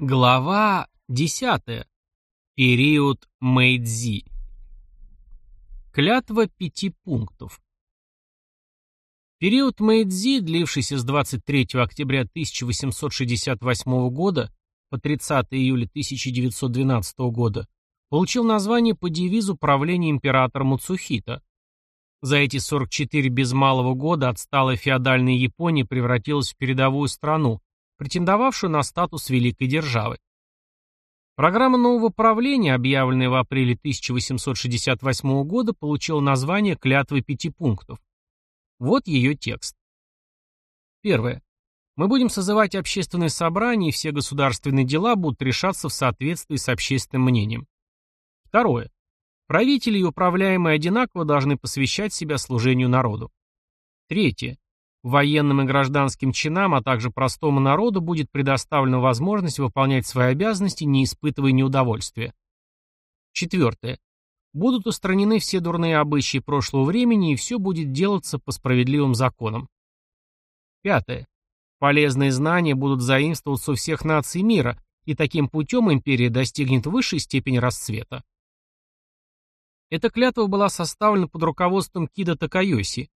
Глава 10. Период Мэйдзи. Клятва пяти пунктов. Период Мэйдзи, длившийся с 23 октября 1868 года по 30 июля 1912 года, получил название по девизу правления императора Муцухита. За эти 44 без малого года отсталая феодальная Япония превратилась в передовую страну, претендовавшую на статус великой державы. Программа нового правления, объявленная в апреле 1868 года, получила название «Клятвы пяти пунктов». Вот ее текст. Первое. Мы будем созывать общественные собрания, и все государственные дела будут решаться в соответствии с общественным мнением. Второе. Правители и управляемые одинаково должны посвящать себя служению народу. Третье. Военным и гражданским чинам, а также простому народу будет предоставлена возможность выполнять свои обязанности, не испытывая неудовольствия. Четвертое. Будут устранены все дурные обычаи прошлого времени, и все будет делаться по справедливым законам. Пятое. Полезные знания будут заимствоваться у всех наций мира, и таким путем империя достигнет высшей степени расцвета. Эта клятва была составлена под руководством Кида Такайоси,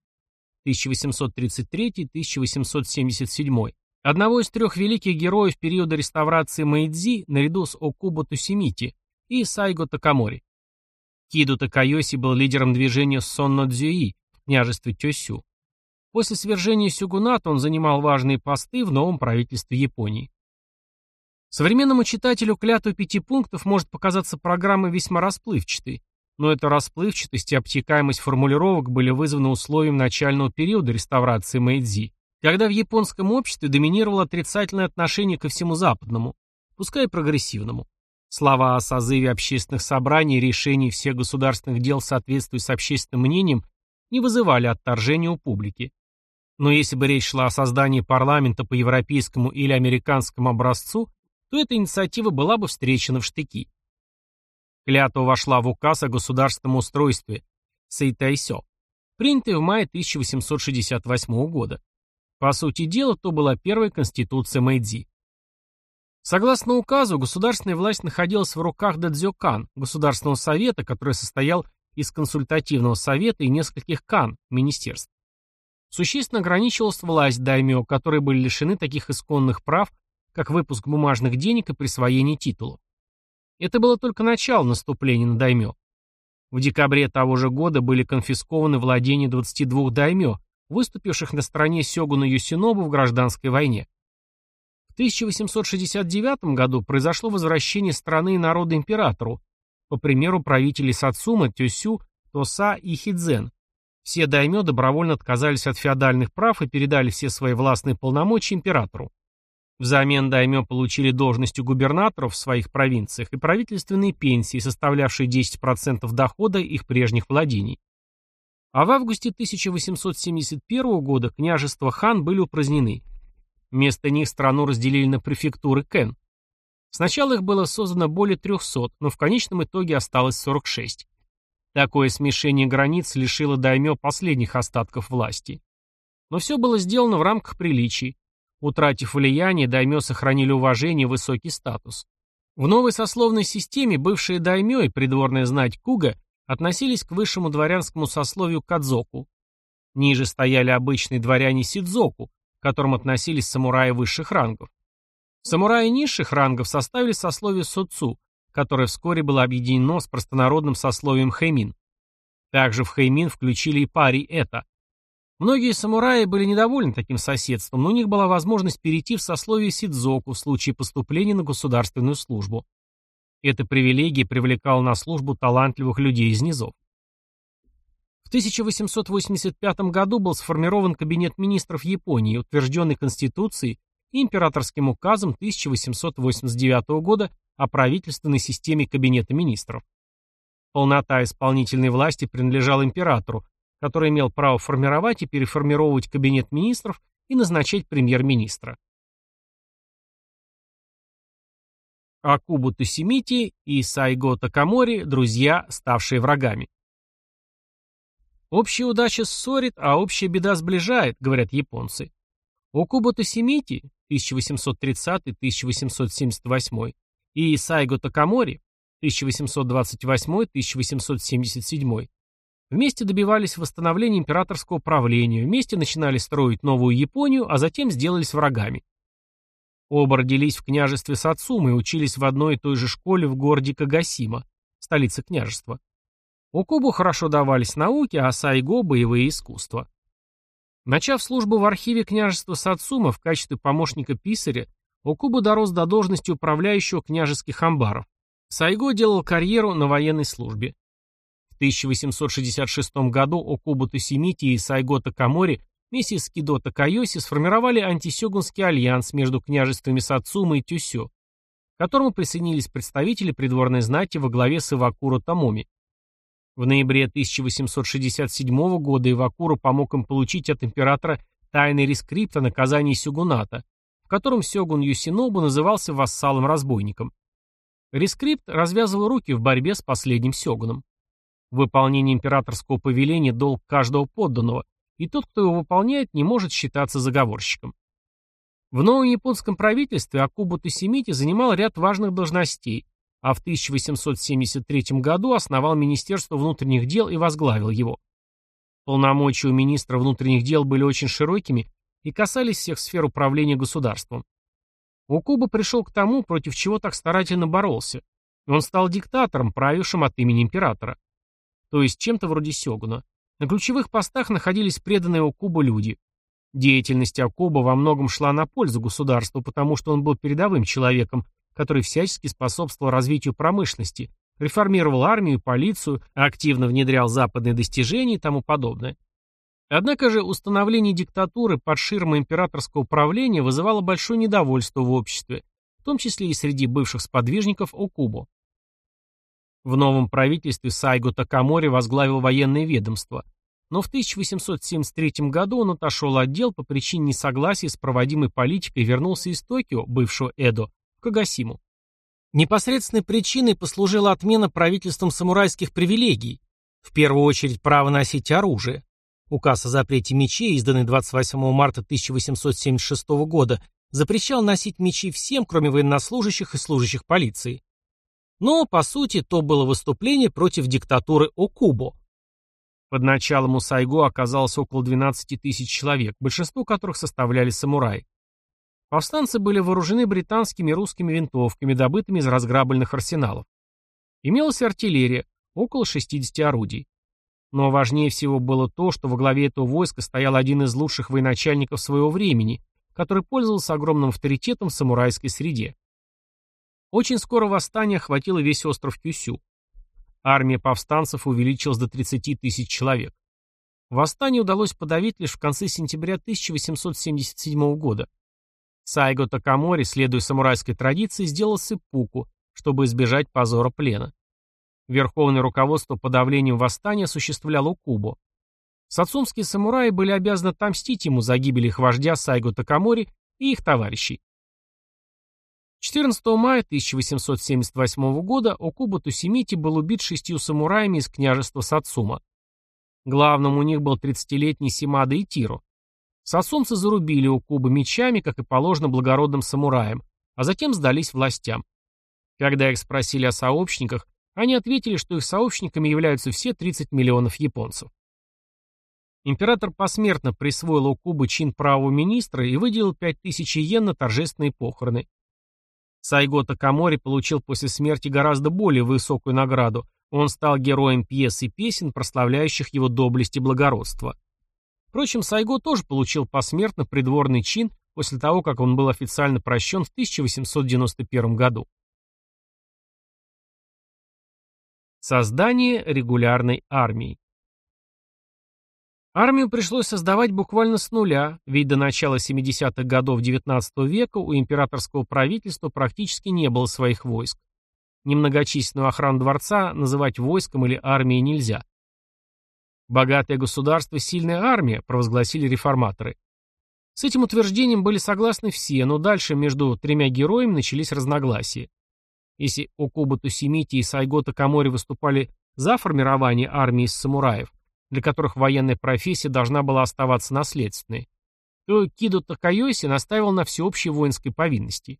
1833-1877, одного из трех великих героев периода реставрации Мэйдзи наряду с Окубо Тусимити и Сайго Такамори. Киду Такайоси был лидером движения Сонно Дзюи в княжестве Тёсю. После свержения сюгуната он занимал важные посты в новом правительстве Японии. Современному читателю клятву пяти пунктов может показаться программой весьма расплывчатой, но эта расплывчатость и обтекаемость формулировок были вызваны условием начального периода реставрации Мэйдзи, когда в японском обществе доминировало отрицательное отношение ко всему западному, пускай и прогрессивному. Слова о созыве общественных собраний и решении всех государственных дел в соответствии с общественным мнением не вызывали отторжения у публики. Но если бы речь шла о создании парламента по европейскому или американскому образцу, то эта инициатива была бы встречена в штыки. Клятва вошла в указ о государственном устройстве Сейтайсё, принятый в мае 1868 года. По сути дела, то была первая конституция Мэйдзи. Согласно указу, государственная власть находилась в руках Дадзёкан, Государственного совета, который состоял из консультативного совета и нескольких кан, министерств. Существенно ограничивалась власть даймё, которые были лишены таких исконных прав, как выпуск бумажных денег и присвоение титулов. Это было только начало наступления на даймё. В декабре того же года были конфискованы владения 22 даймё, выступивших на стороне Сёгуна Юсинобу в гражданской войне. В 1869 году произошло возвращение страны и народа императору, по примеру правителей Сацума, Тёсю, Тоса и Хидзен. Все даймё добровольно отказались от феодальных прав и передали все свои властные полномочия императору. Взамен даймё получили должности губернаторов в своих провинциях и правительственные пенсии, составлявшие 10% дохода их прежних владений. А в августе 1871 года княжества хан были упразднены. Вместо них страну разделили на префектуры Кен. Сначала их было создано более 300, но в конечном итоге осталось 46. Такое смешение границ лишило даймё последних остатков власти. Но все было сделано в рамках приличий. Утратив влияние, даймё сохранили уважение и высокий статус. В новой сословной системе бывшие даймё и придворная знать Куга относились к высшему дворянскому сословию Кадзоку. Ниже стояли обычные дворяне Сидзоку, к которым относились самураи высших рангов. Самураи низших рангов составили сословие Соцу, которое вскоре было объединено с простонародным сословием Хэймин. Также в Хэймин включили и пари Это, Многие самураи были недовольны таким соседством, но у них была возможность перейти в сословие сидзоку в случае поступления на государственную службу. Эта привилегия привлекала на службу талантливых людей из низов. В 1885 году был сформирован Кабинет министров Японии, утвержденный Конституцией и императорским указом 1889 года о правительственной системе Кабинета министров. Полнота исполнительной власти принадлежала императору, который имел право формировать и переформировать кабинет министров и назначать премьер-министра. Акубу Тусимити и Сайго Такамори – друзья, ставшие врагами. Общая удача ссорит, а общая беда сближает, говорят японцы. Окуба Тосимити, 1830-1878 и Сайго Такамори 1828-1877 вместе добивались восстановления императорского правления, вместе начинали строить новую Японию, а затем сделались врагами. Оба родились в княжестве Сацумы и учились в одной и той же школе в городе Кагасима, столице княжества. Окубу хорошо давались науки, а Сайго – боевые искусства. Начав службу в архиве княжества Сацума в качестве помощника писаря, Окубу дорос до должности управляющего княжеских амбаров. Сайго делал карьеру на военной службе. В 1866 году Окубу Тосимити и Сайго Такамори вместе с Кидо Такайоси сформировали антисёгунский альянс между княжествами Сацума и Тюсё, к которому присоединились представители придворной знати во главе с Ивакуро Томоми. В ноябре 1867 года Ивакура помог им получить от императора тайный рескрипт о наказании сёгуната, в котором сёгун Ёсинобу назывался вассалом-разбойником. Рескрипт развязывал руки в борьбе с последним сёгуном. Выполнение императорского повеления – долг каждого подданного, и тот, кто его выполняет, не может считаться заговорщиком. В новом японском правительстве Окубо Тосимити занимал ряд важных должностей, а в 1873 году основал Министерство внутренних дел и возглавил его. Полномочия у министра внутренних дел были очень широкими и касались всех сфер управления государством. Укуба пришел к тому, против чего так старательно боролся. Он стал диктатором, правившим от имени императора. То есть чем-то вроде сёгуна. На ключевых постах находились преданные Укубу люди. Деятельность Акуба во многом шла на пользу государству, потому что он был передовым человеком, который всячески способствовал развитию промышленности, реформировал армию, полицию, активно внедрял западные достижения и тому подобное. Однако же установление диктатуры под ширмой императорского правления вызывало большое недовольство в обществе, в том числе и среди бывших сподвижников Окубо. В новом правительстве Сайго Такамори возглавил военное ведомство, но в 1873 году он отошел от дел по причине несогласия с проводимой политикой и вернулся из Токио, бывшего Эдо, Кагасиму. Непосредственной причиной послужила отмена правительством самурайских привилегий, в первую очередь право носить оружие. Указ о запрете мечей, изданный 28 марта 1876 года, запрещал носить мечи всем, кроме военнослужащих и служащих полиции. Но, по сути, то было выступление против диктатуры Окубо. Под началом Усайго оказалось около 12 тысяч человек, большинство которых составляли самураи. Повстанцы были вооружены британскими и русскими винтовками, добытыми из разграбленных арсеналов. Имелась артиллерия, около 60 орудий. Но важнее всего было то, что во главе этого войска стоял один из лучших военачальников своего времени, который пользовался огромным авторитетом в самурайской среде. Очень скоро восстание охватило весь остров Кюсю. Армия повстанцев увеличилась до 30 тысяч человек. Восстание удалось подавить лишь в конце сентября 1877 года. Сайго Такамори, следуя самурайской традиции, сделал сыппуку, чтобы избежать позора плена. Верховное руководство по давлению восстания осуществляло Кубо. Сацумские самураи были обязаны отомстить ему за гибель их вождя Сайго Такамори и их товарищей. 14 мая 1878 года Окуба Тусимити был убит шестью самураями из княжества Сацума. Главным у них был 30-летний Симада Итиро. Сосумцы зарубили у Кубы мечами, как и положено благородным самураям, а затем сдались властям. Когда их спросили о сообщниках, они ответили, что их сообщниками являются все 30 миллионов японцев. Император посмертно присвоил у Кубы чин правого министра и выделил 5000 йен на торжественные похороны. Сайго Такамори получил после смерти гораздо более высокую награду. Он стал героем пьес и песен, прославляющих его доблесть и благородство. Впрочем, Сайго тоже получил посмертно придворный чин после того, как он был официально прощен в 1891 году. Создание регулярной армии Армию пришлось создавать буквально с нуля, ведь до начала 70-х годов XIX века у императорского правительства практически не было своих войск. Немногочисленную охрану дворца называть войском или армией нельзя. Богатое государство – сильная армия, провозгласили реформаторы. С этим утверждением были согласны все, но дальше между тремя героями начались разногласия. Если Окуба Тусимити и Сайгота Камори выступали за формирование армии из самураев, для которых военная профессия должна была оставаться наследственной, то Кидо Такайоси наставил на всеобщей воинской повинности.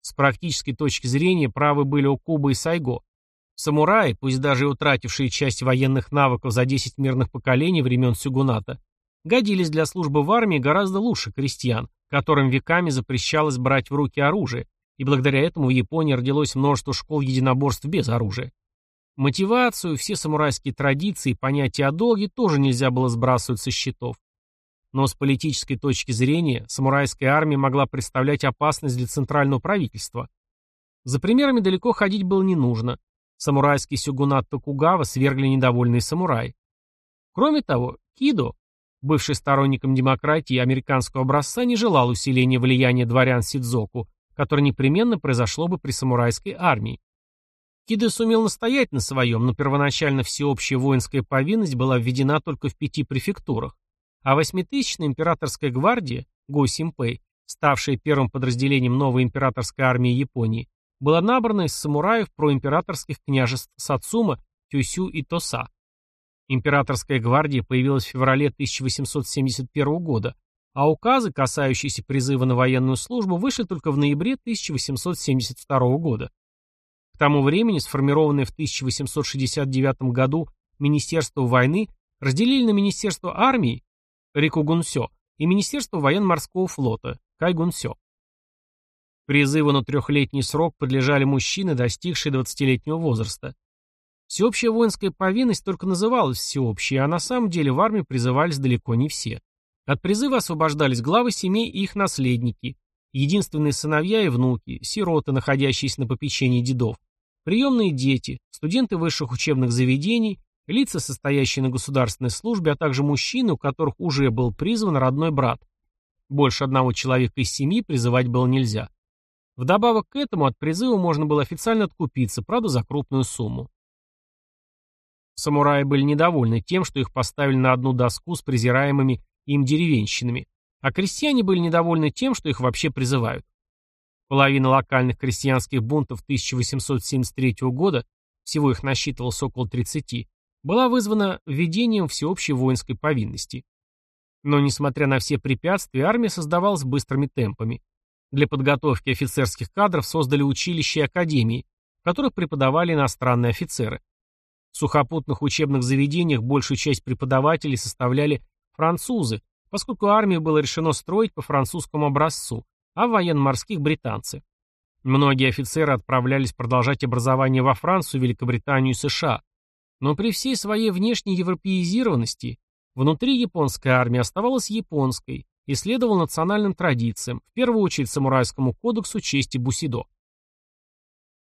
С практической точки зрения правы были Окуба и Сайго. Самураи, пусть даже и утратившие часть военных навыков за 10 мирных поколений времен Сюгуната, годились для службы в армии гораздо лучше крестьян, которым веками запрещалось брать в руки оружие, и благодаря этому в Японии родилось множество школ единоборств без оружия. Мотивацию, все самурайские традиции, понятия о долге тоже нельзя было сбрасывать со счетов. Но с политической точки зрения самурайская армия могла представлять опасность для центрального правительства. За примерами далеко ходить было не нужно. Самурайский сюгунат Токугава свергли недовольные самураи. Кроме того, Кидо, бывший сторонником демократии американского образца, не желал усиления влияния дворян Сидзоку, которое непременно произошло бы при самурайской армии. Кидо сумел настоять на своем, но первоначально всеобщая воинская повинность была введена только в пяти префектурах, а восьмитысячная императорская гвардия, Го-Симпэй, ставшая первым подразделением новой императорской армии Японии, была набрана из самураев проимператорских княжеств Сацума, Тюсю и Тоса. Императорская гвардия появилась в феврале 1871 года, а указы, касающиеся призыва на военную службу, вышли только в ноябре 1872 года. Тому времени сформированное в 1869 году Министерство войны разделили на Министерство армии Рикугунсё и Министерство военно-морского флота Кайгунсё. Призыву на трехлетний срок подлежали мужчины, достигшие 20-летнего возраста. Всеобщая воинская повинность только называлась всеобщей, а на самом деле в армию призывались далеко не все. От призыва освобождались главы семей и их наследники, единственные сыновья и внуки, сироты, находящиеся на попечении дедов, приемные дети, студенты высших учебных заведений, лица, состоящие на государственной службе, а также мужчины, у которых уже был призван родной брат. Больше одного человека из семьи призывать было нельзя. Вдобавок к этому от призыва можно было официально откупиться, правда за крупную сумму. Самураи были недовольны тем, что их поставили на одну доску с презираемыми им деревенщинами, а крестьяне были недовольны тем, что их вообще призывают. Половина локальных крестьянских бунтов 1873 года, всего их насчитывалось около 30, была вызвана введением всеобщей воинской повинности. Но, несмотря на все препятствия, армия создавалась быстрыми темпами. Для подготовки офицерских кадров создали училища и академии, в которых преподавали иностранные офицеры. В сухопутных учебных заведениях большую часть преподавателей составляли французы, поскольку армию было решено строить по французскому образцу, а военно-морских – британцы. Многие офицеры отправлялись продолжать образование во Францию, Великобританию и США, но при всей своей внешней европеизированности внутри японская армия оставалась японской и следовала национальным традициям, в первую очередь самурайскому кодексу чести Бусидо.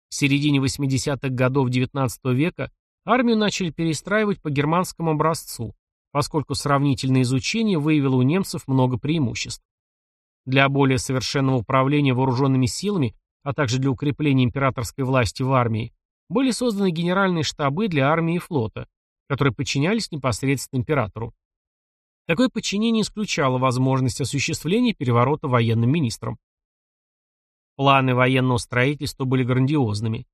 В середине 80-х годов XIX века армию начали перестраивать по германскому образцу, поскольку сравнительное изучение выявило у немцев много преимуществ. Для более совершенного управления вооруженными силами, а также для укрепления императорской власти в армии, были созданы генеральные штабы для армии и флота, которые подчинялись непосредственно императору. Такое подчинение исключало возможность осуществления переворота военным министром. Планы военного строительства были грандиозными.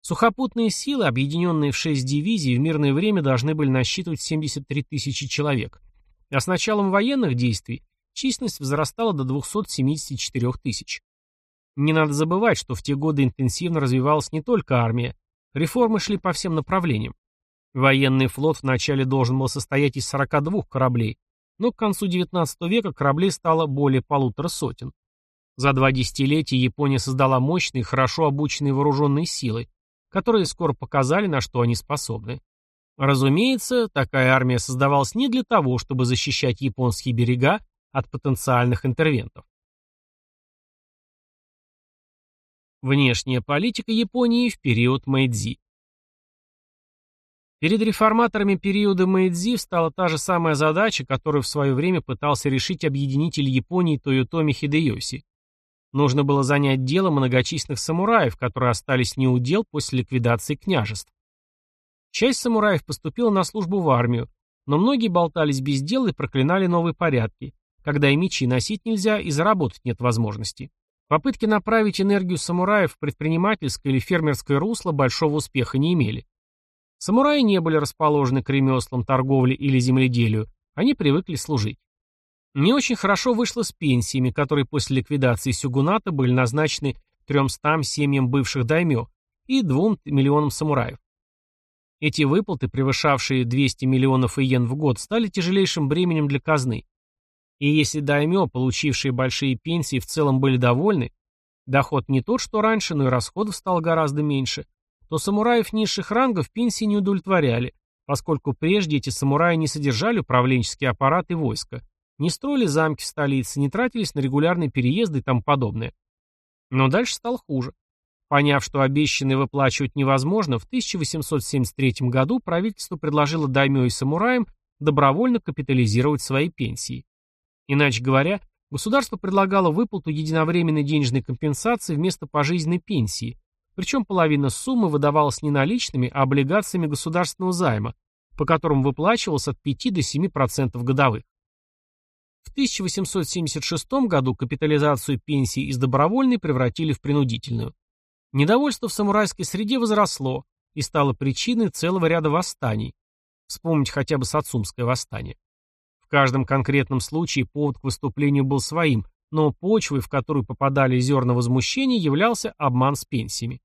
Сухопутные силы, объединенные в шесть дивизий, в мирное время должны были насчитывать 73 тысячи человек. А с началом военных действий численность возрастала до 274 тысяч. Не надо забывать, что в те годы интенсивно развивалась не только армия, Реформы шли по всем направлениям. Военный флот вначале должен был состоять из 42 кораблей, но к концу XIX века кораблей стало более полутора сотен. За два десятилетия Япония создала мощные, хорошо обученные вооруженные силы, которые скоро показали, на что они способны. Разумеется, такая армия создавалась не для того, чтобы защищать японские берега от потенциальных интервентов. Внешняя политика Японии в период Мэйдзи. Перед реформаторами периода Мэйдзи встала та же самая задача, которую в свое время пытался решить объединитель Японии Тойотоми Хидеоси. Нужно было занять дело многочисленных самураев, которые остались неудел после ликвидации княжеств. Часть самураев поступила на службу в армию, но многие болтались без дела и проклинали новые порядки, когда и мечи носить нельзя и заработать нет возможности. Попытки направить энергию самураев в предпринимательское или фермерское русло большого успеха не имели. Самураи не были расположены к ремеслам, торговле или земледелию, они привыкли служить. Не очень хорошо вышло с пенсиями, которые после ликвидации Сюгуната были назначены 300 семьям бывших даймё и 2 миллионам самураев. Эти выплаты, превышавшие 200 миллионов иен в год, стали тяжелейшим бременем для казны. И если даймё, получившие большие пенсии, в целом были довольны, доход не тот, что раньше, но и расходов стало гораздо меньше, то самураев низших рангов пенсии не удовлетворяли, поскольку прежде эти самураи не содержали управленческие аппараты войска, не строили замки в столице, не тратились на регулярные переезды и тому подобное. Но дальше стало хуже. Поняв, что обещанное выплачивать невозможно, в 1873 году правительство предложило даймё и самураям добровольно капитализировать свои пенсии. Иначе говоря, государство предлагало выплату единовременной денежной компенсации вместо пожизненной пенсии, причем половина суммы выдавалась не наличными, а облигациями государственного займа, по которым выплачивалось от 5 до 7% годовых. В 1876 году капитализацию пенсий из добровольной превратили в принудительную. Недовольство в самурайской среде возросло и стало причиной целого ряда восстаний. Вспомнить хотя бы Сацумское восстание. Каждом конкретном случае повод к выступлению был своим, но почвой, в которую попадали зерна возмущения, являлся обман с пенсиями.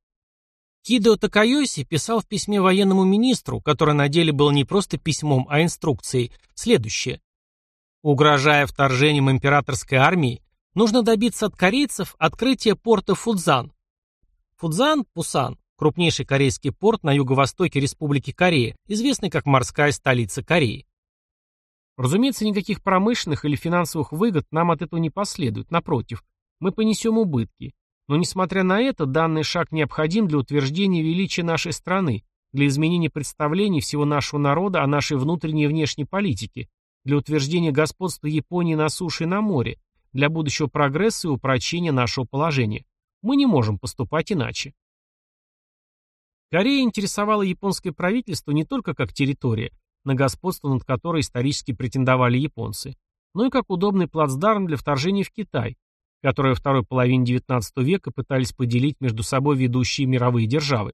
Кидо Такайоси писал в письме военному министру, которое на деле было не просто письмом, а инструкцией, следующее. Угрожая вторжением императорской армии, нужно добиться от корейцев открытия порта Фудзан. Фудзан, Пусан, крупнейший корейский порт на юго-востоке Республики Корея, известный как морская столица Кореи. Разумеется, никаких промышленных или финансовых выгод нам от этого не последует, напротив, мы понесем убытки. Но несмотря на это, данный шаг необходим для утверждения величия нашей страны, для изменения представлений всего нашего народа о нашей внутренней и внешней политике, для утверждения господства Японии на суше и на море, для будущего прогресса и упрочения нашего положения. Мы не можем поступать иначе. Корея интересовала японское правительство не только как территория, на господство над которой исторически претендовали японцы, но и как удобный плацдарм для вторжения в Китай, который во второй половине XIX века пытались поделить между собой ведущие мировые державы.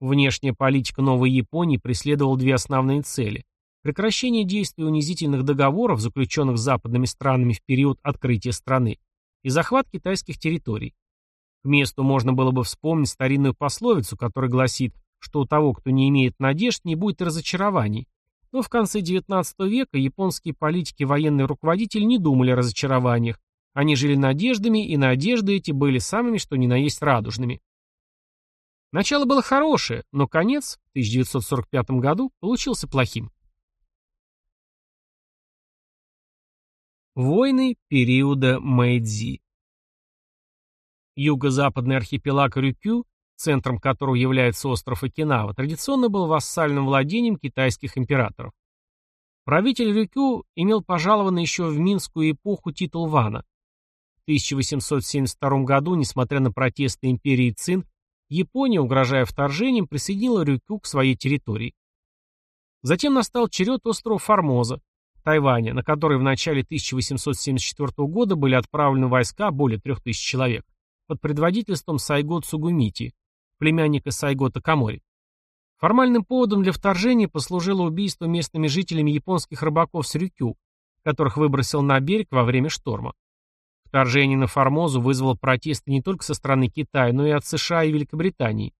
Внешняя политика Новой Японии преследовала две основные цели – прекращение действия унизительных договоров, заключенных западными странами в период открытия страны, и захват китайских территорий. К месту можно было бы вспомнить старинную пословицу, которая гласит что у того, кто не имеет надежд, не будет разочарований. Но в конце XIX века японские политики и военные руководители не думали о разочарованиях. Они жили надеждами, и надежды эти были самыми, что ни на есть радужными. Начало было хорошее, но конец в 1945 году получился плохим. Войны периода Мэйдзи Юго-западный архипелаг Рюкю центром которого является остров Окинава, традиционно был вассальным владением китайских императоров. Правитель Рюкю имел пожалованный еще в Минскую эпоху титул вана. В 1872 году, несмотря на протесты империи Цин, Япония, угрожая вторжением, присоединила Рюкю к своей территории. Затем настал черед острова Формоза, Тайваня, на который в начале 1874 года были отправлены войска более 3000 человек под предводительством Сайго Цугумити, племянника Сайго Такамори. Формальным поводом для вторжения послужило убийство местными жителями японских рыбаков с Рюкю, которых выбросил на берег во время шторма. Вторжение на Формозу вызвало протесты не только со стороны Китая, но и от США и Великобритании.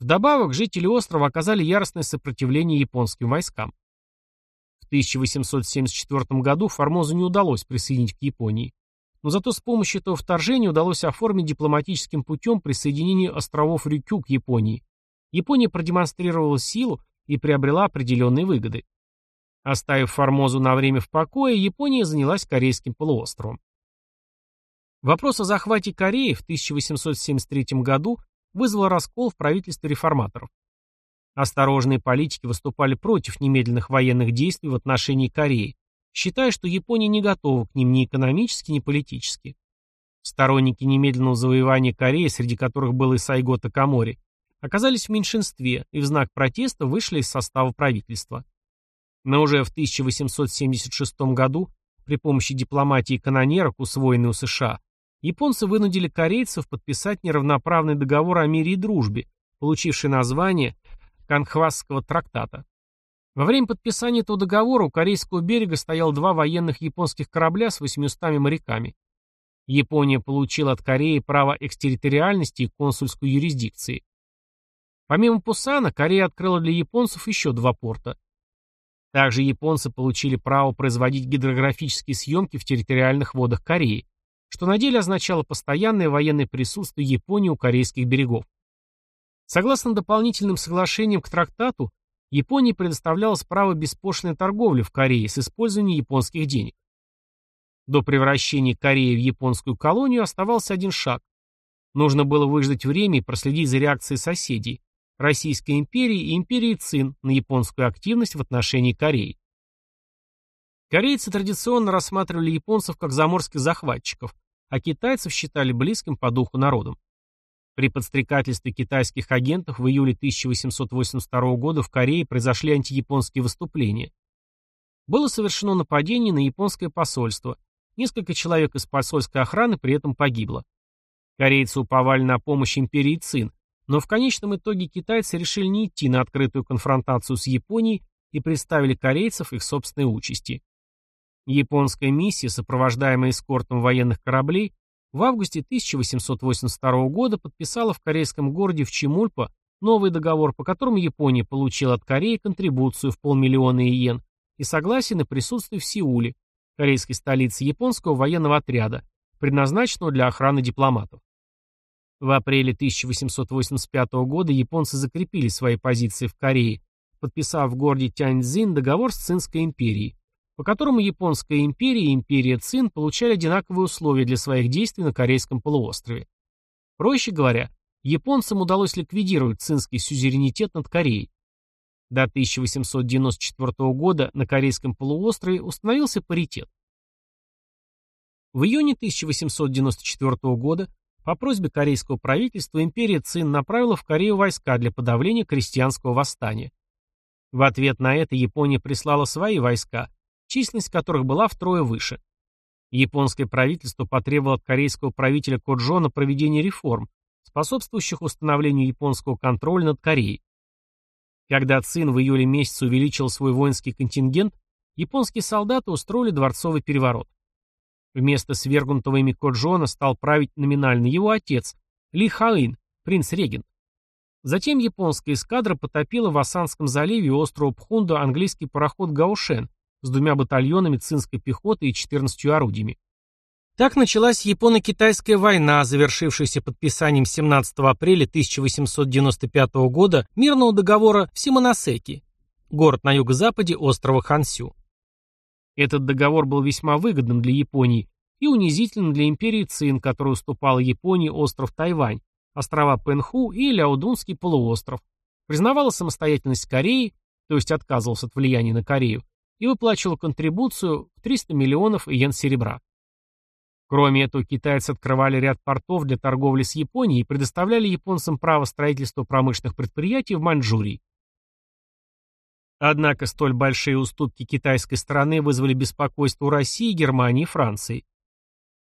Вдобавок, жители острова оказали яростное сопротивление японским войскам. В 1874 году Формозу не удалось присоединить к Японии но зато с помощью этого вторжения удалось оформить дипломатическим путем присоединение островов Рюкю к Японии. Япония продемонстрировала силу и приобрела определенные выгоды. Оставив Формозу на время в покое, Япония занялась Корейским полуостровом. Вопрос о захвате Кореи в 1873 году вызвал раскол в правительстве реформаторов. Осторожные политики выступали против немедленных военных действий в отношении Кореи, считая, что Япония не готова к ним ни экономически, ни политически. Сторонники немедленного завоевания Кореи, среди которых был и Сайго Такамори, оказались в меньшинстве и в знак протеста вышли из состава правительства. Но уже в 1876 году при помощи дипломатии канонерок, усвоенной у США, японцы вынудили корейцев подписать неравноправный договор о мире и дружбе, получивший название Канхвасского трактата. Во время подписания этого договора у корейского берега стоял два военных японских корабля с 800 моряками. Япония получила от Кореи право экстерриториальности и консульской юрисдикции. Помимо Пусана, Корея открыла для японцев еще два порта. Также японцы получили право производить гидрографические съемки в территориальных водах Кореи, что на деле означало постоянное военное присутствие Японии у корейских берегов. Согласно дополнительным соглашениям к трактату, Японии предоставлялось право беспошлиной торговли в Корее с использованием японских денег. До превращения Кореи в японскую колонию оставался один шаг. Нужно было выждать время и проследить за реакцией соседей – Российской империи и империи Цин на японскую активность в отношении Кореи. Корейцы традиционно рассматривали японцев как заморских захватчиков, а китайцев считали близким по духу народом. При подстрекательстве китайских агентов в июле 1882 года в Корее произошли антияпонские выступления. Было совершено нападение на японское посольство. Несколько человек из посольской охраны при этом погибло. Корейцы уповали на помощь империи Цин, но в конечном итоге китайцы решили не идти на открытую конфронтацию с Японией и представили корейцев их собственной участи. Японская миссия, сопровождаемая эскортом военных кораблей, в августе 1882 года подписала в корейском городе Вчимульпа новый договор, по которому Япония получила от Кореи контрибуцию в полмиллиона иен и согласие на присутствие в Сеуле, корейской столице японского военного отряда, предназначенного для охраны дипломатов. В апреле 1885 года японцы закрепили свои позиции в Корее, подписав в городе Тяньцзин договор с Цинской империей, по которому Японская империя и империя Цин получали одинаковые условия для своих действий на Корейском полуострове. Проще говоря, японцам удалось ликвидировать цинский сюзеренитет над Кореей. До 1894 года на Корейском полуострове установился паритет. В июне 1894 года по просьбе корейского правительства империя Цин направила в Корею войска для подавления крестьянского восстания. В ответ на это Япония прислала свои войска, численность которых была втрое выше. Японское правительство потребовало от корейского правителя Коджона проведения реформ, способствующих установлению японского контроля над Кореей. Когда Цин в июле месяце увеличил свой воинский контингент, японские солдаты устроили дворцовый переворот. Вместо свергнутого ими Коджона стал править номинально его отец, Ли Хаин, принц-регент. Затем японская эскадра потопила в Асанском заливе у острова Пхунда английский пароход Гаушен, с двумя батальонами цинской пехоты и 14 орудиями. Так началась Японо-Китайская война, завершившаяся подписанием 17 апреля 1895 года мирного договора в Симоносеки, город на юго-западе острова Хансю. Этот договор был весьма выгодным для Японии и унизительным для империи Цин, которая уступала Японии остров Тайвань, острова Пенху и Ляодунский полуостров, признавала самостоятельность Кореи, то есть отказывался от влияния на Корею, и выплачивал контрибуцию в 300 миллионов иен серебра. Кроме этого, китайцы открывали ряд портов для торговли с Японией и предоставляли японцам право строительства промышленных предприятий в Маньчжурии. Однако столь большие уступки китайской стороны вызвали беспокойство у России, Германии и Франции.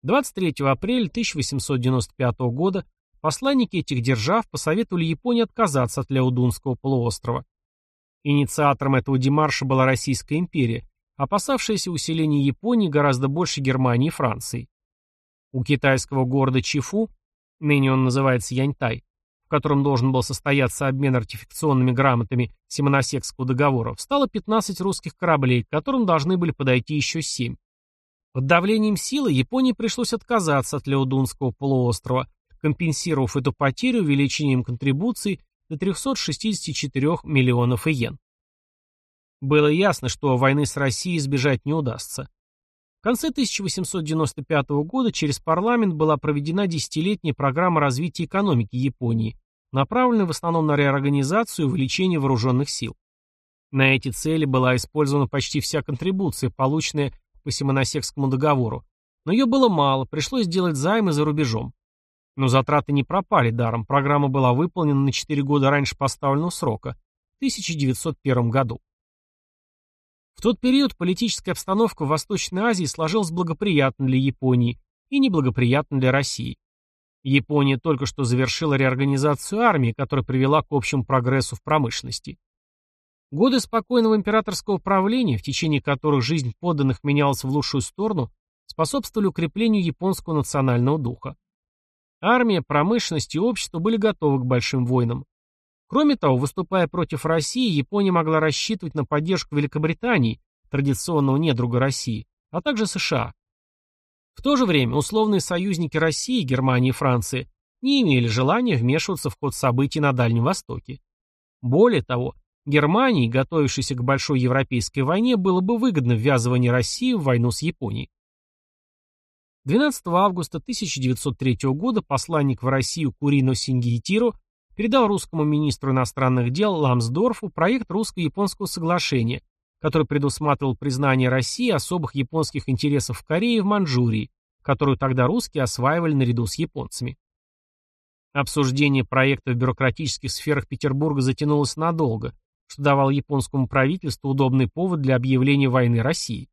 23 апреля 1895 года посланники этих держав посоветовали Японии отказаться от Ляодунского полуострова. Инициатором этого демарша была Российская империя, опасавшаяся усиления Японии гораздо больше Германии и Франции. У китайского города Чифу, ныне он называется Яньтай, в котором должен был состояться обмен ратификационными грамотами Симоносекского договора, встало 15 русских кораблей, к которым должны были подойти еще 7. Под давлением силы Японии пришлось отказаться от Леодунского полуострова, компенсировав эту потерю увеличением контрибуций до 364 миллионов иен. Было ясно, что войны с Россией избежать не удастся. В конце 1895 года через парламент была проведена десятилетняя программа развития экономики Японии, направленная в основном на реорганизацию и увеличение вооруженных сил. На эти цели была использована почти вся контрибуция, полученная по Симоносекскому договору, но ее было мало, пришлось делать займы за рубежом. Но затраты не пропали даром, программа была выполнена на 4 года раньше поставленного срока, в 1901 году. В тот период политическая обстановка в Восточной Азии сложилась благоприятно для Японии и неблагоприятно для России. Япония только что завершила реорганизацию армии, которая привела к общему прогрессу в промышленности. Годы спокойного императорского правления, в течение которых жизнь подданных менялась в лучшую сторону, способствовали укреплению японского национального духа. Армия, промышленность и общество были готовы к большим войнам. Кроме того, выступая против России, Япония могла рассчитывать на поддержку Великобритании, традиционного недруга России, а также США. В то же время условные союзники России, Германии и Франции не имели желания вмешиваться в ход событий на Дальнем Востоке. Более того, Германии, готовившейся к большой европейской войне, было бы выгодно ввязывание России в войну с Японией. 12 августа 1903 года посланник в Россию Курино Сингиитиро передал русскому министру иностранных дел Ламсдорфу проект русско-японского соглашения, который предусматривал признание России особых японских интересов в Корее и в Манчжурии, которую тогда русские осваивали наряду с японцами. Обсуждение проекта в бюрократических сферах Петербурга затянулось надолго, что давало японскому правительству удобный повод для объявления войны России.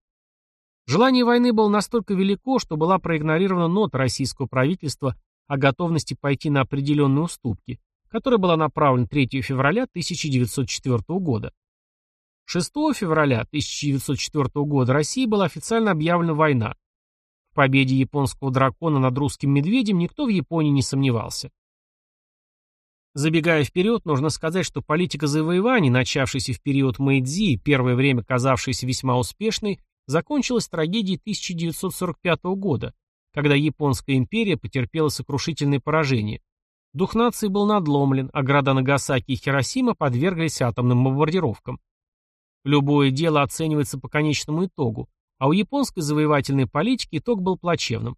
Желание войны было настолько велико, что была проигнорирована нота российского правительства о готовности пойти на определенные уступки, которая была направлена 3 февраля 1904 года. 6 февраля 1904 года России была официально объявлена война. В победе японского дракона над русским медведем никто в Японии не сомневался. Забегая вперед, нужно сказать, что политика завоеваний, начавшаяся в период Мэйдзи первое время казавшаяся весьма успешной, закончилась трагедией 1945 года, когда Японская империя потерпела сокрушительное поражение. Дух нации был надломлен, а города Нагасаки и Хиросима подверглись атомным бомбардировкам. Любое дело оценивается по конечному итогу, а у японской завоевательной политики итог был плачевным.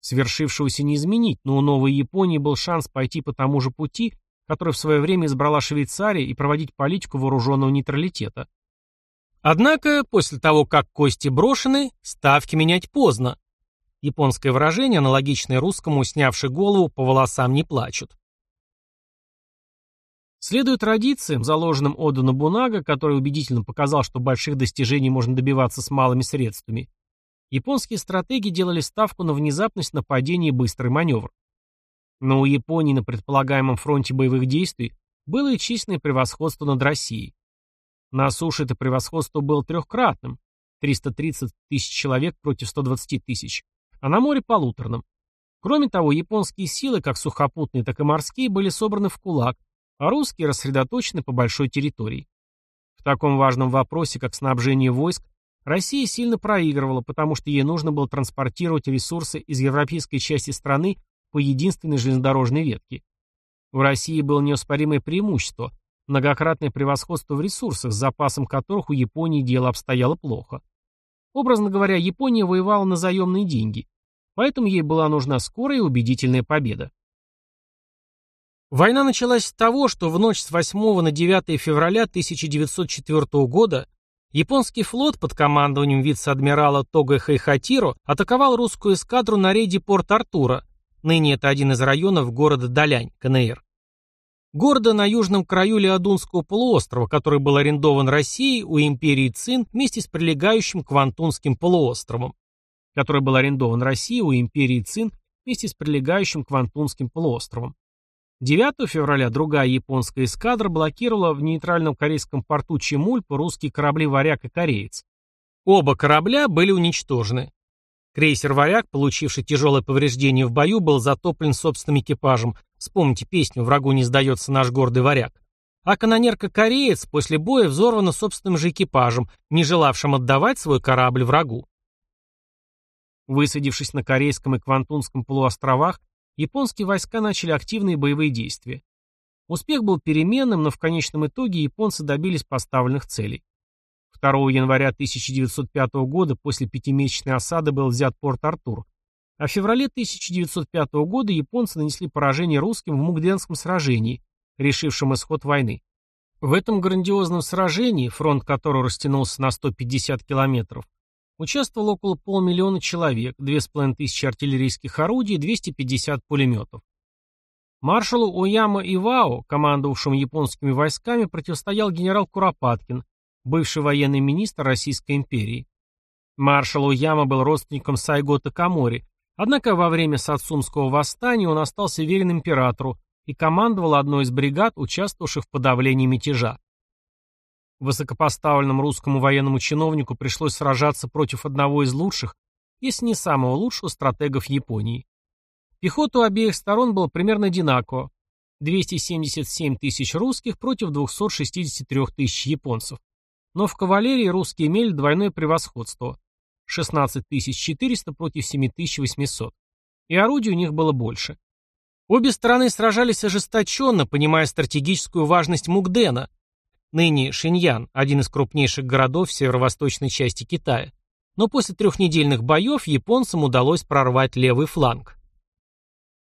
Свершившегося не изменить, но у новой Японии был шанс пойти по тому же пути, который в свое время избрала Швейцария и проводить политику вооруженного нейтралитета. Однако, после того, как кости брошены, ставки менять поздно. Японское выражение, аналогичное русскому, снявший голову, по волосам не плачут. Следуя традициям, заложенным Ода Набунага, который убедительно показал, что больших достижений можно добиваться с малыми средствами, Японские стратеги делали ставку на внезапность нападения и быстрый маневр. Но у Японии на предполагаемом фронте боевых действий было и численное превосходство над Россией. На суше это превосходство было трехкратным – 330 тысяч человек против 120 тысяч, а на море – полуторным. Кроме того, японские силы, как сухопутные, так и морские, были собраны в кулак, а русские рассредоточены по большой территории. В таком важном вопросе, как снабжение войск, Россия сильно проигрывала, потому что ей нужно было транспортировать ресурсы из европейской части страны по единственной железнодорожной ветке. У России было неоспоримое преимущество – многократное превосходство в ресурсах, с запасом которых у Японии дело обстояло плохо. Образно говоря, Япония воевала на заемные деньги, поэтому ей была нужна скорая и убедительная победа. Война началась с того, что в ночь с 8 на 9 февраля 1904 года Японский флот под командованием вице-адмирала Тога Хайхатиро атаковал русскую эскадру на рейде Порт-Артура, ныне это один из районов города Далянь, КНР. Города на южном краю Леодунского полуострова, который был арендован Россией у империи Цин вместе с прилегающим Квантунским полуостровом, который был арендован Россией у империи Цин вместе с прилегающим Квантунским полуостровом. 9 февраля другая японская эскадра блокировала в нейтральном корейском порту Чемульпа русские корабли «Варяг» и «Кореец». Оба корабля были уничтожены. Крейсер «Варяг», получивший тяжелое повреждение в бою, был затоплен собственным экипажем. Вспомните песню «Врагу не сдается наш гордый «Варяг». А канонерка «Кореец» после боя взорвана собственным же экипажем, не желавшим отдавать свой корабль врагу. Высадившись на Корейском и Квантунском полуостровах, японские войска начали активные боевые действия. Успех был переменным, но в конечном итоге японцы добились поставленных целей. 2 января 1905 года после пятимесячной осады был взят Порт-Артур, а в феврале 1905 года японцы нанесли поражение русским в Мугденском сражении, решившем исход войны. В этом грандиозном сражении, фронт которого растянулся на 150 километров, Участвовало около полумиллиона человек, 2500 артиллерийских орудий и 250 пулеметов. Маршалу Ояма Ивао, командовавшему японскими войсками, противостоял генерал Куропаткин, бывший военный министр Российской империи. Маршал Ояма был родственником Сайго Такамори, однако во время Сацумского восстания он остался верен императору и командовал одной из бригад, участвовавших в подавлении мятежа. Высокопоставленному русскому военному чиновнику пришлось сражаться против одного из лучших, если не самого лучшего стратегов Японии. Пехота у обеих сторон была примерно одинаково. 277 тысяч русских против 263 тысяч японцев. Но в кавалерии русские имели двойное превосходство. 16 400 против 7 800. И орудий у них было больше. Обе стороны сражались ожесточенно, понимая стратегическую важность Мукдена, ныне Шиньян, один из крупнейших городов в северо-восточной части Китая. Но после трехнедельных боев японцам удалось прорвать левый фланг.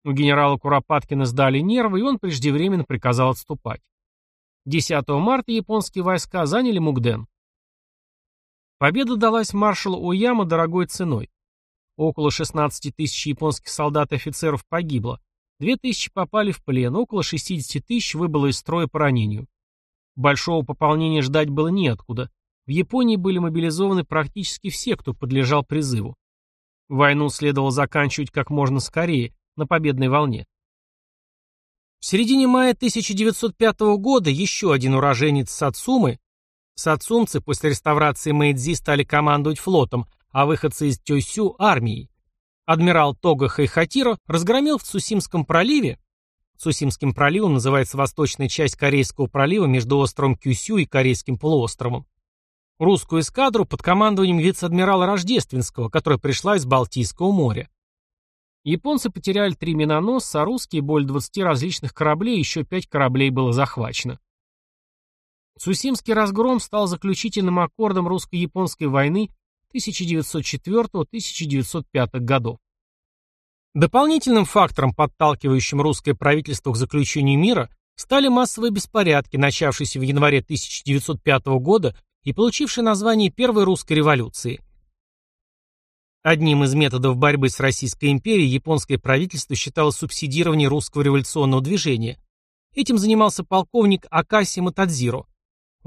У генерала Куропаткина сдали нервы, и он преждевременно приказал отступать. 10 марта японские войска заняли Мукден. Победа далась маршалу Ояма дорогой ценой. Около 16 тысяч японских солдат и офицеров погибло, 2 тысячи попали в плен, около 60 тысяч выбыло из строя по ранению. Большого пополнения ждать было неоткуда. В Японии были мобилизованы практически все, кто подлежал призыву. Войну следовало заканчивать как можно скорее, на победной волне. В середине мая 1905 года еще один уроженец Сацумы, сацумцы после реставрации Мэйдзи стали командовать флотом, а выходцы из Тёсю – армией. Адмирал Тога Хайхатиро разгромил в Цусимском проливе, Цусимским проливом называется восточная часть Корейского пролива между островом Кюсю и Корейским полуостровом, русскую эскадру под командованием вице-адмирала Рождественского, которая пришла из Балтийского моря. Японцы потеряли три миноносца, а русские более 20 различных кораблей, еще пять кораблей было захвачено. Цусимский разгром стал заключительным аккордом русско-японской войны 1904-1905 годов. Дополнительным фактором, подталкивающим русское правительство к заключению мира, стали массовые беспорядки, начавшиеся в январе 1905 года и получившие название Первой русской революции. Одним из методов борьбы с Российской империей японское правительство считало субсидирование русского революционного движения. Этим занимался полковник Акаси Матадзиро.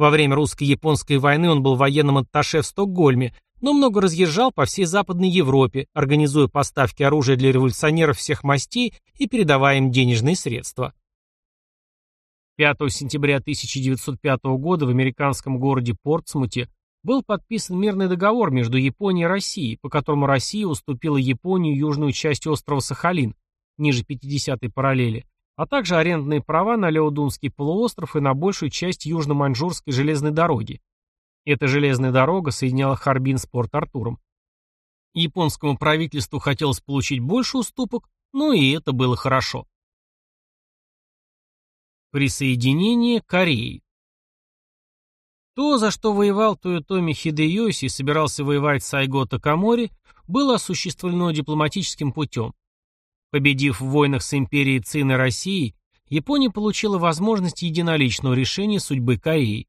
Во время русско-японской войны он был военным атташе в Стокгольме, но много разъезжал по всей Западной Европе, организуя поставки оружия для революционеров всех мастей и передавая им денежные средства. 5 сентября 1905 года в американском городе Портсмуте был подписан мирный договор между Японией и Россией, по которому Россия уступила Японии южную часть острова Сахалин, ниже 50-й параллели, а также арендные права на Леодунский полуостров и на большую часть южно-маньчжурской железной дороги. Эта железная дорога соединяла Харбин с Порт-Артуром. Японскому правительству хотелось получить больше уступок, но и это было хорошо. Присоединение Кореи то, за что воевал Тойотоми Хидеёси и собирался воевать Сайго Такамори, было осуществлено дипломатическим путем. Победив в войнах с империей Цин и Россией, Япония получила возможность единоличного решения судьбы Кореи.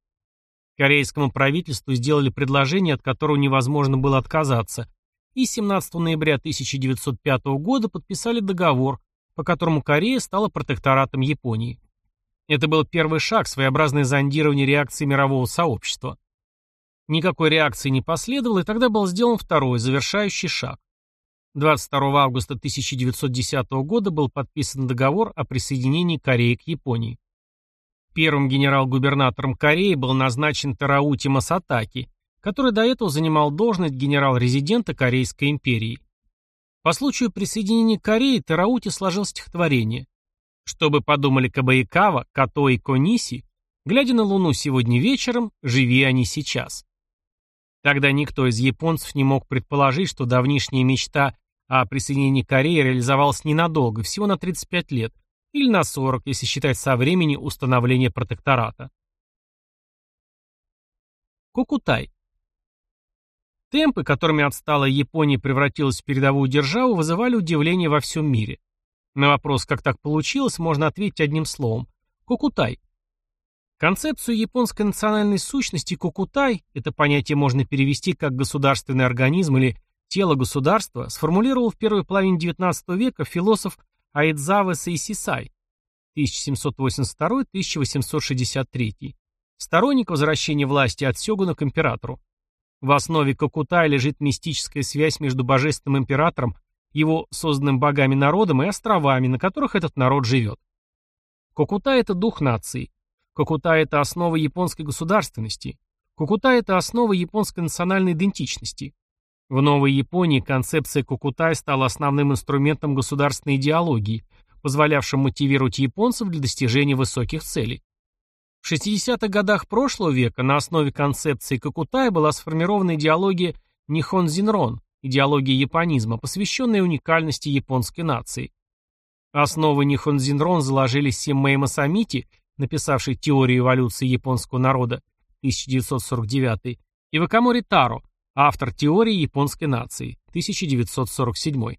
Корейскому правительству сделали предложение, от которого невозможно было отказаться, и 17 ноября 1905 года подписали договор, по которому Корея стала протекторатом Японии. Это был первый шаг, своеобразное зондирование реакции мирового сообщества. Никакой реакции не последовало, и тогда был сделан второй, завершающий шаг. 22 августа 1910 года был подписан договор о присоединении Кореи к Японии. Первым генерал-губернатором Кореи был назначен Тараути Масатаки, который до этого занимал должность генерал-резидента Корейской империи. По случаю присоединения Кореи Тараути сложил стихотворение чтобы подумали Кабаикава, Като и Кониси, глядя на Луну сегодня вечером, живи они сейчас. Тогда никто из японцев не мог предположить, что давнишняя мечта о присоединении Кореи реализовалась ненадолго, всего на 35 лет, или на 40, если считать со времени установления протектората. Кукутай. Темпы, которыми отсталая Япония превратилась в передовую державу, вызывали удивление во всем мире. На вопрос, как так получилось, можно ответить одним словом – Кокутай. Концепцию японской национальной сущности Кокутай, это понятие можно перевести как государственный организм или тело государства, сформулировал в первой половине XIX века философ Аидзава Сейсисай 1782-1863, сторонник возвращения власти от сёгуна к императору. В основе Кокутай лежит мистическая связь между божественным императором его созданным богами народом и островами, на которых этот народ живет. Кокута – это дух нации. Кокутай – это основа японской государственности. Кокутай – это основа японской национальной идентичности. В новой Японии концепция Кокутай стала основным инструментом государственной идеологии, позволявшим мотивировать японцев для достижения высоких целей. В 60-х годах прошлого века на основе концепции Кокутай была сформирована идеология Нихонзинрон, идеология японизма, посвященная уникальности японской нации. Основы Нихонзинрон заложили Симмей Масамити, написавший «Теорию эволюции японского народа» 1949, и Вакамори Таро, автор теории японской нации 1947.